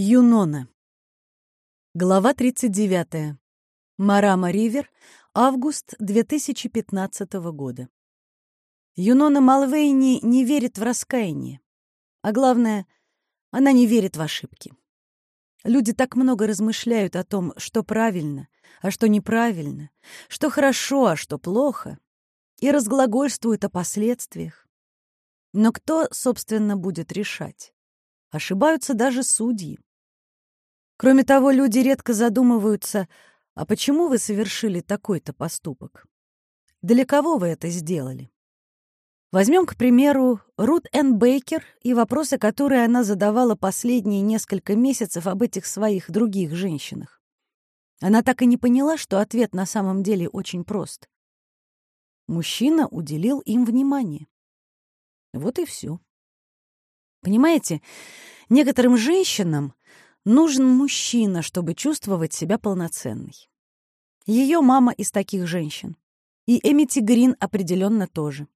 Юнона. Глава 39. Марама Ривер. Август 2015 года. Юнона Малвейни не верит в раскаяние. А главное, она не верит в ошибки. Люди так много размышляют о том, что правильно, а что неправильно, что хорошо, а что плохо, и разглагольствуют о последствиях. Но кто, собственно, будет решать? Ошибаются даже судьи. Кроме того, люди редко задумываются, а почему вы совершили такой-то поступок? Для кого вы это сделали? Возьмем, к примеру, Рут Энн Бейкер и вопросы, которые она задавала последние несколько месяцев об этих своих других женщинах. Она так и не поняла, что ответ на самом деле очень прост. Мужчина уделил им внимание. Вот и все. Понимаете, некоторым женщинам Нужен мужчина, чтобы чувствовать себя полноценной. Ее мама из таких женщин. И Эмити Грин определенно тоже.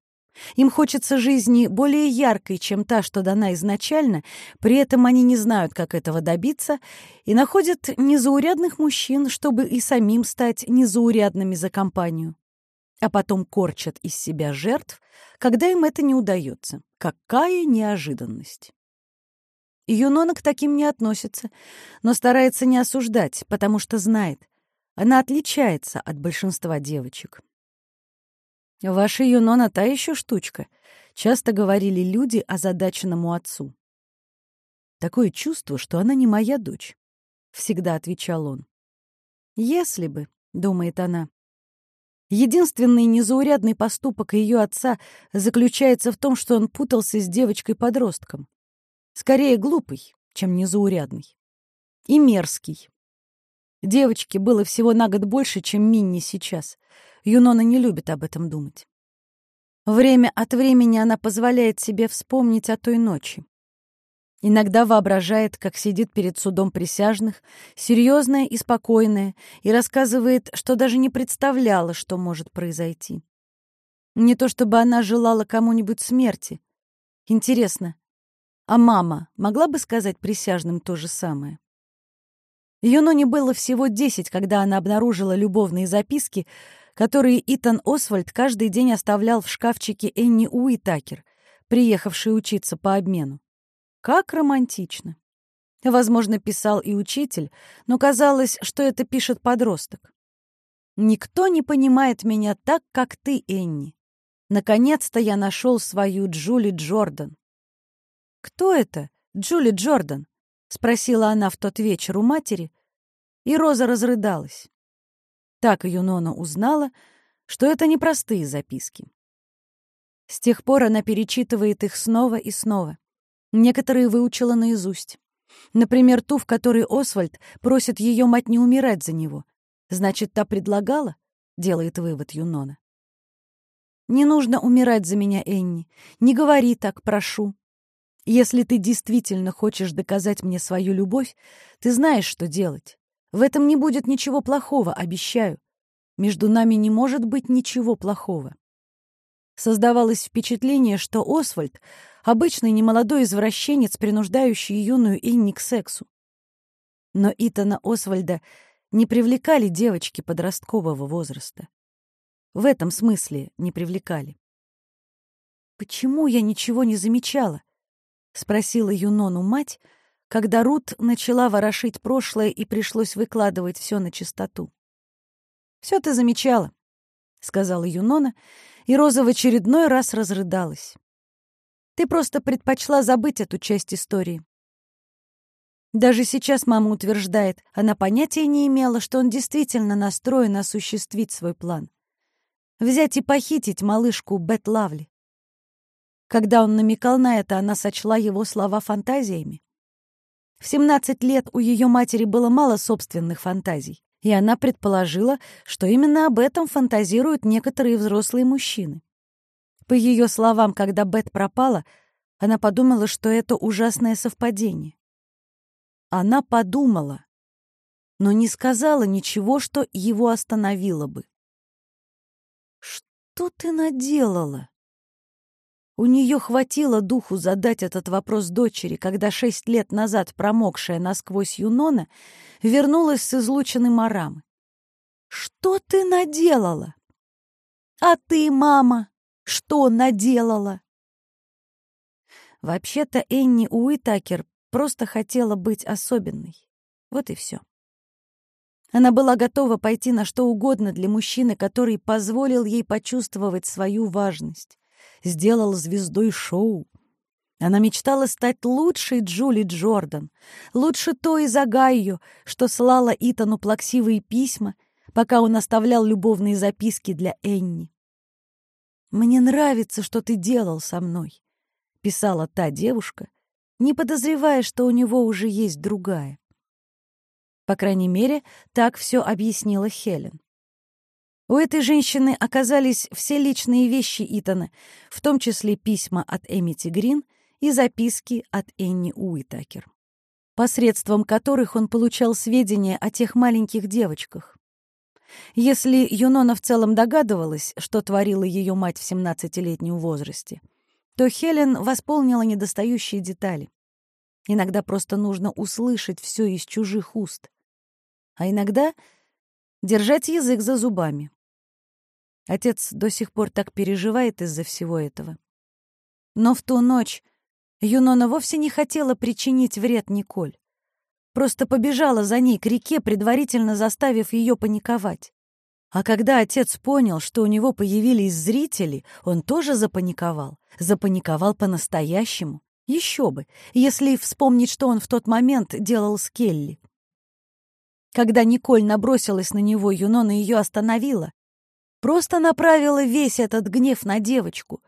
Им хочется жизни более яркой, чем та, что дана изначально, при этом они не знают, как этого добиться, и находят незаурядных мужчин, чтобы и самим стать незаурядными за компанию. А потом корчат из себя жертв, когда им это не удается. Какая неожиданность! Юнона к таким не относится, но старается не осуждать, потому что знает, она отличается от большинства девочек. «Ваша Юнона та еще штучка», — часто говорили люди озадаченному отцу. «Такое чувство, что она не моя дочь», — всегда отвечал он. «Если бы», — думает она. Единственный незаурядный поступок ее отца заключается в том, что он путался с девочкой-подростком. Скорее глупый, чем незаурядный. И мерзкий. Девочке было всего на год больше, чем Минни сейчас. Юнона не любит об этом думать. Время от времени она позволяет себе вспомнить о той ночи. Иногда воображает, как сидит перед судом присяжных, серьезная и спокойная, и рассказывает, что даже не представляла, что может произойти. Не то чтобы она желала кому-нибудь смерти. Интересно, а мама могла бы сказать присяжным то же самое? Юноне было всего десять, когда она обнаружила любовные записки, которые Итан Освальд каждый день оставлял в шкафчике Энни Уитакер, приехавшей учиться по обмену. Как романтично. Возможно, писал и учитель, но казалось, что это пишет подросток. «Никто не понимает меня так, как ты, Энни. Наконец-то я нашел свою Джули Джордан. «Кто это? Джули Джордан?» — спросила она в тот вечер у матери, и Роза разрыдалась. Так Юнона узнала, что это непростые записки. С тех пор она перечитывает их снова и снова. Некоторые выучила наизусть. Например, ту, в которой Освальд просит ее мать не умирать за него. Значит, та предлагала? Делает вывод Юнона. «Не нужно умирать за меня, Энни. Не говори так, прошу. Если ты действительно хочешь доказать мне свою любовь, ты знаешь, что делать. В этом не будет ничего плохого, обещаю. Между нами не может быть ничего плохого. Создавалось впечатление, что Освальд — обычный немолодой извращенец, принуждающий юную Инни к сексу. Но Итана Освальда не привлекали девочки подросткового возраста. В этом смысле не привлекали. Почему я ничего не замечала? — спросила Юнону мать, когда Рут начала ворошить прошлое и пришлось выкладывать все на чистоту. «Все ты замечала», — сказала Юнона, и Роза в очередной раз разрыдалась. «Ты просто предпочла забыть эту часть истории». Даже сейчас мама утверждает, она понятия не имела, что он действительно настроен осуществить свой план. Взять и похитить малышку Бет Лавли. Когда он намекал на это, она сочла его слова фантазиями. В 17 лет у ее матери было мало собственных фантазий, и она предположила, что именно об этом фантазируют некоторые взрослые мужчины. По ее словам, когда Бет пропала, она подумала, что это ужасное совпадение. Она подумала, но не сказала ничего, что его остановило бы. «Что ты наделала?» У нее хватило духу задать этот вопрос дочери, когда шесть лет назад промокшая насквозь Юнона вернулась с излученной Марамы. «Что ты наделала?» «А ты, мама, что наделала?» Вообще-то Энни Уитакер просто хотела быть особенной. Вот и все. Она была готова пойти на что угодно для мужчины, который позволил ей почувствовать свою важность, сделал звездой шоу. Она мечтала стать лучшей Джули Джордан, лучше той из Огайо, что слала Итану плаксивые письма, пока он оставлял любовные записки для Энни. «Мне нравится, что ты делал со мной», — писала та девушка, не подозревая, что у него уже есть другая. По крайней мере, так все объяснила Хелен. У этой женщины оказались все личные вещи Итана, в том числе письма от Эмити Грин и записки от Энни Уитакер, посредством которых он получал сведения о тех маленьких девочках. Если Юнона в целом догадывалась, что творила ее мать в 17-летнем возрасте, то Хелен восполнила недостающие детали. Иногда просто нужно услышать все из чужих уст. А иногда держать язык за зубами. Отец до сих пор так переживает из-за всего этого. Но в ту ночь Юнона вовсе не хотела причинить вред Николь. Просто побежала за ней к реке, предварительно заставив ее паниковать. А когда отец понял, что у него появились зрители, он тоже запаниковал. Запаниковал по-настоящему. Еще бы, если вспомнить, что он в тот момент делал с Келли. Когда Николь набросилась на него, Юнона ее остановила. Просто направила весь этот гнев на девочку.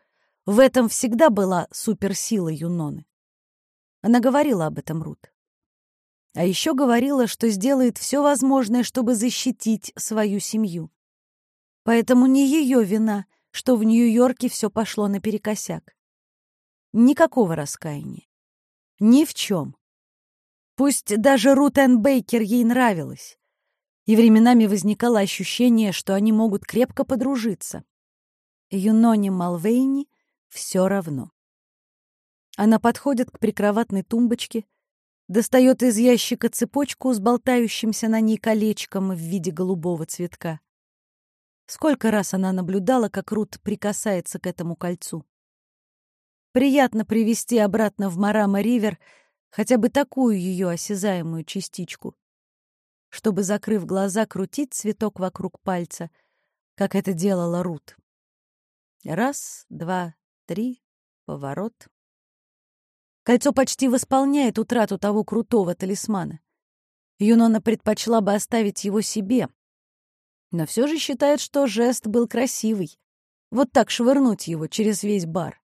В этом всегда была суперсила Юноны. Она говорила об этом Рут. А еще говорила, что сделает все возможное, чтобы защитить свою семью. Поэтому не ее вина, что в Нью-Йорке все пошло наперекосяк. Никакого раскаяния. Ни в чем. Пусть даже Рут Энн Бейкер ей нравилась. И временами возникало ощущение, что они могут крепко подружиться. Юноне Малвейни все равно. Она подходит к прикроватной тумбочке, достает из ящика цепочку с болтающимся на ней колечком в виде голубого цветка. Сколько раз она наблюдала, как Рут прикасается к этому кольцу. Приятно привести обратно в Марама-Ривер хотя бы такую ее осязаемую частичку, чтобы, закрыв глаза, крутить цветок вокруг пальца, как это делала Рут. Раз, два, три, поворот. Кольцо почти восполняет утрату того крутого талисмана. Юнона предпочла бы оставить его себе, но все же считает, что жест был красивый. Вот так швырнуть его через весь бар.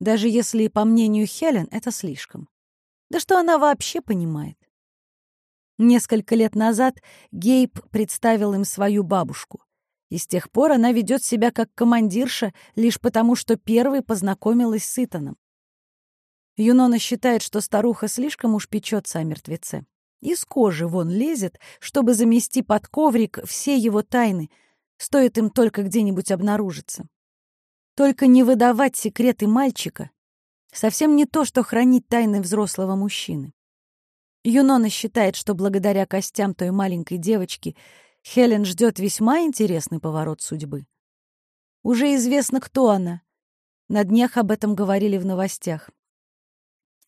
Даже если, по мнению Хелен, это слишком. Да что она вообще понимает? Несколько лет назад Гейб представил им свою бабушку. И с тех пор она ведет себя как командирша лишь потому, что первой познакомилась с Итаном. Юнона считает, что старуха слишком уж печется о мертвеце. Из кожи вон лезет, чтобы замести под коврик все его тайны, стоит им только где-нибудь обнаружиться. Только не выдавать секреты мальчика совсем не то, что хранить тайны взрослого мужчины. Юнона считает, что благодаря костям той маленькой девочки Хелен ждет весьма интересный поворот судьбы. Уже известно, кто она. На днях об этом говорили в новостях.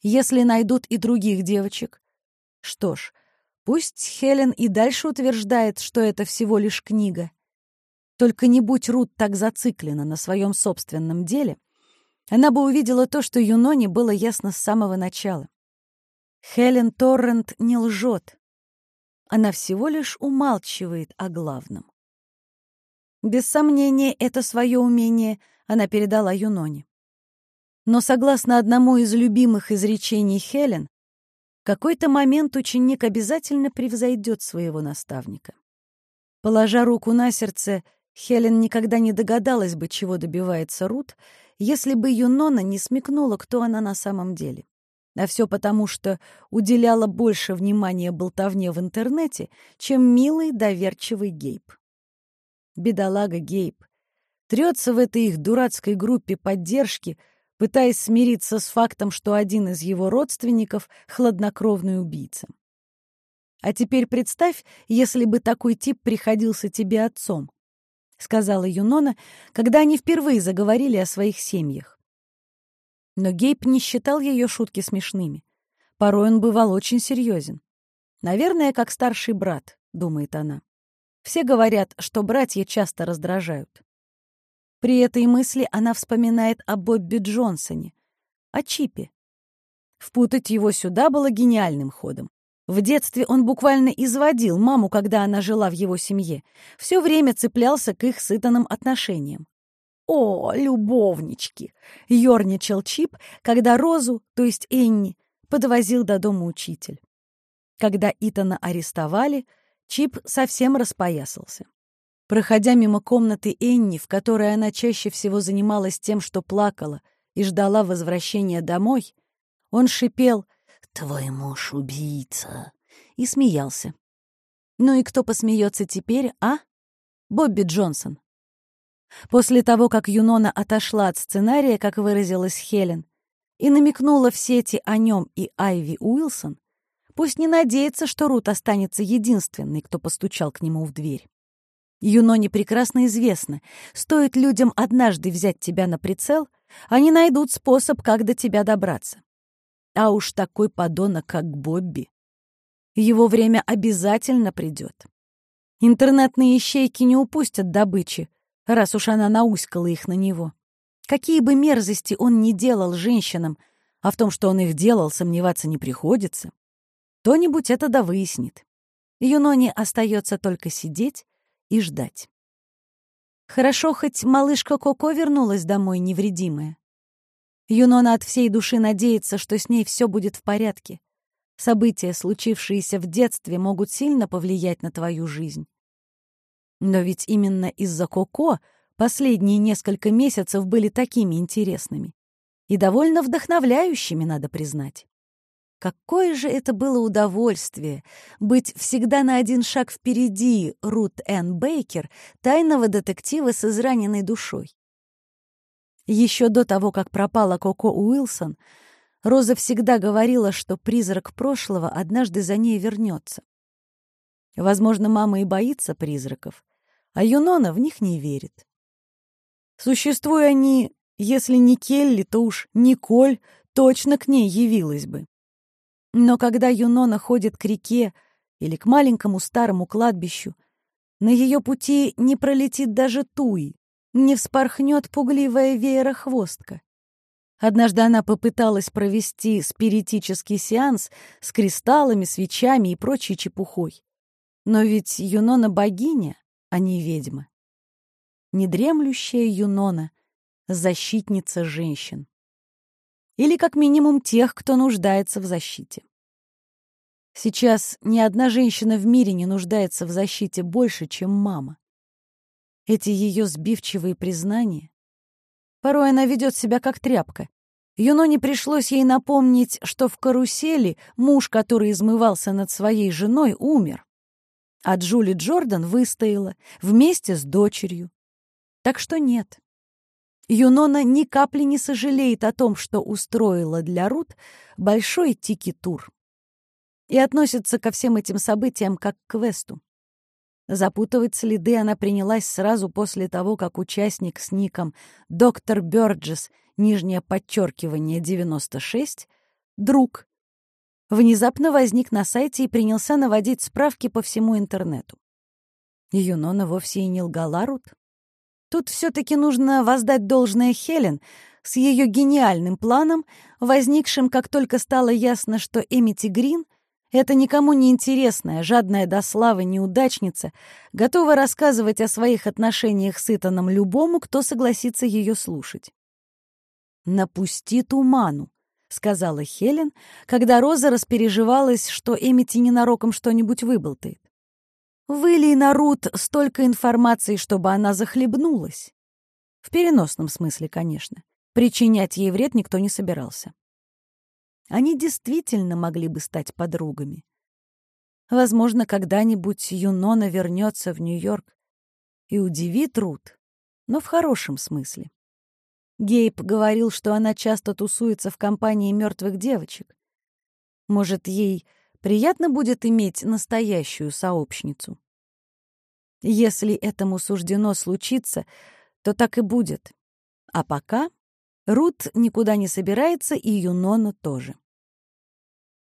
Если найдут и других девочек, что ж, пусть Хелен и дальше утверждает, что это всего лишь книга. Только не будь Рут так зациклена на своем собственном деле, она бы увидела то, что Юноне было ясно с самого начала. Хелен Торрент не лжет. Она всего лишь умалчивает о главном. Без сомнения, это свое умение она передала Юноне. Но согласно одному из любимых изречений Хелен, в какой-то момент ученик обязательно превзойдет своего наставника. Положа руку на сердце, Хелен никогда не догадалась бы, чего добивается Рут, если бы Юнона не смекнула, кто она на самом деле. А все потому, что уделяла больше внимания болтовне в интернете, чем милый, доверчивый Гейб. Бедолага Гейб. трется в этой их дурацкой группе поддержки, пытаясь смириться с фактом, что один из его родственников — хладнокровный убийца. А теперь представь, если бы такой тип приходился тебе отцом, — сказала Юнона, когда они впервые заговорили о своих семьях. Но Гейб не считал ее шутки смешными. Порой он бывал очень серьезен. «Наверное, как старший брат», — думает она. Все говорят, что братья часто раздражают. При этой мысли она вспоминает о Бобби Джонсоне, о Чипе. Впутать его сюда было гениальным ходом. В детстве он буквально изводил маму, когда она жила в его семье. Все время цеплялся к их сытанным отношениям. «О, любовнички!» — ерничал Чип, когда Розу, то есть Энни, подвозил до дома учитель. Когда Итана арестовали, Чип совсем распоясался. Проходя мимо комнаты Энни, в которой она чаще всего занималась тем, что плакала и ждала возвращения домой, он шипел «Твой муж — убийца!» и смеялся. Ну и кто посмеется теперь, а? Бобби Джонсон. После того, как Юнона отошла от сценария, как выразилась Хелен, и намекнула в сети о нем и Айви Уилсон, пусть не надеется, что Рут останется единственной, кто постучал к нему в дверь. Юноне прекрасно известно, стоит людям однажды взять тебя на прицел, они найдут способ, как до тебя добраться. А уж такой подонок, как Бобби. Его время обязательно придет. Интернетные ищейки не упустят добычи, раз уж она науськала их на него. Какие бы мерзости он ни делал женщинам, а в том, что он их делал, сомневаться не приходится, кто-нибудь это да выяснит. Юноне остается только сидеть и ждать. Хорошо, хоть малышка Коко вернулась домой невредимая. Юнона от всей души надеется, что с ней все будет в порядке. События, случившиеся в детстве, могут сильно повлиять на твою жизнь. Но ведь именно из-за Коко последние несколько месяцев были такими интересными и довольно вдохновляющими, надо признать. Какое же это было удовольствие быть всегда на один шаг впереди Рут Энн Бейкер, тайного детектива с израненной душой. Еще до того, как пропала Коко Уилсон, Роза всегда говорила, что призрак прошлого однажды за ней вернется. Возможно, мама и боится призраков, а Юнона в них не верит. Существуя они, если не Келли, то уж Николь точно к ней явилась бы. Но когда Юнона ходит к реке или к маленькому старому кладбищу, на ее пути не пролетит даже туи, не вспорхнет пугливая веерохвостка. Однажды она попыталась провести спиритический сеанс с кристаллами, свечами и прочей чепухой. Но ведь Юнона богиня, а не ведьма. Недремлющая Юнона — защитница женщин. Или как минимум тех, кто нуждается в защите. Сейчас ни одна женщина в мире не нуждается в защите больше, чем мама. Эти ее сбивчивые признания. Порой она ведет себя как тряпка. Юноне пришлось ей напомнить, что в карусели муж, который измывался над своей женой, умер. А Джули Джордан выстояла вместе с дочерью. Так что нет. Юнона ни капли не сожалеет о том, что устроила для Рут большой тики-тур. И относится ко всем этим событиям как к квесту. Запутывать следы она принялась сразу после того, как участник с ником «Доктор Бёрджес», нижнее подчеркивание 96, друг, внезапно возник на сайте и принялся наводить справки по всему интернету. Юнона вовсе и не лгала Рут. Тут все-таки нужно воздать должное Хелен с ее гениальным планом, возникшим, как только стало ясно, что Эмити Грин — эта никому не интересная, жадная до славы неудачница готова рассказывать о своих отношениях с Итаном любому, кто согласится ее слушать. «Напусти туману», — сказала Хелен, когда Роза распереживалась, что Эмити ненароком что-нибудь выболтает. «Вылей на Рут столько информации, чтобы она захлебнулась». В переносном смысле, конечно. Причинять ей вред никто не собирался. Они действительно могли бы стать подругами. Возможно, когда-нибудь Юнона вернется в Нью-Йорк и удивит Рут, но в хорошем смысле. Гейб говорил, что она часто тусуется в компании мертвых девочек. Может, ей приятно будет иметь настоящую сообщницу? Если этому суждено случиться, то так и будет. А пока Рут никуда не собирается, и Юнона тоже.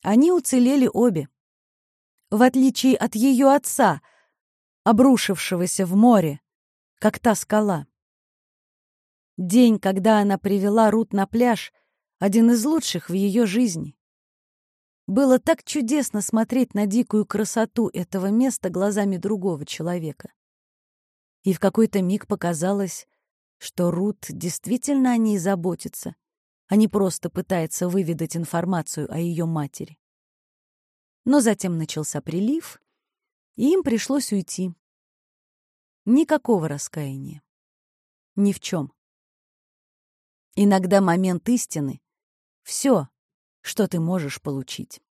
Они уцелели обе. В отличие от ее отца, обрушившегося в море, как та скала. День, когда она привела Рут на пляж, один из лучших в ее жизни. Было так чудесно смотреть на дикую красоту этого места глазами другого человека. И в какой-то миг показалось, что Рут действительно о ней заботится, а не просто пытается выведать информацию о ее матери. Но затем начался прилив, и им пришлось уйти. Никакого раскаяния. Ни в чем. Иногда момент истины — все, что ты можешь получить.